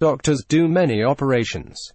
Doctors do many operations.